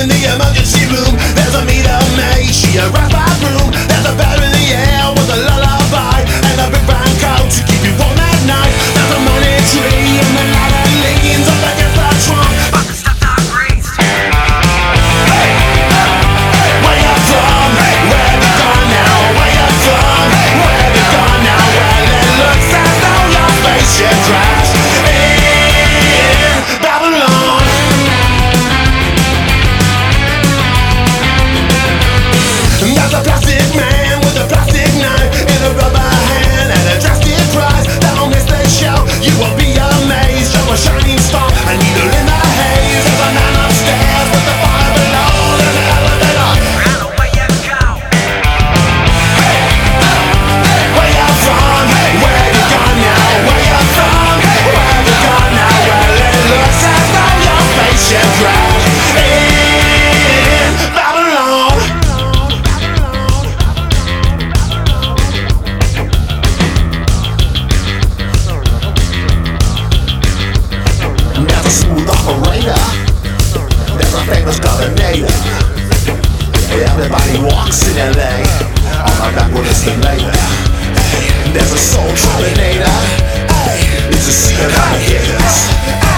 in the emergency room. Smooth operator. There's a famous governor. Everybody walks in LA. On my back with a simulator. There's a soul terminator. It's a secret out here.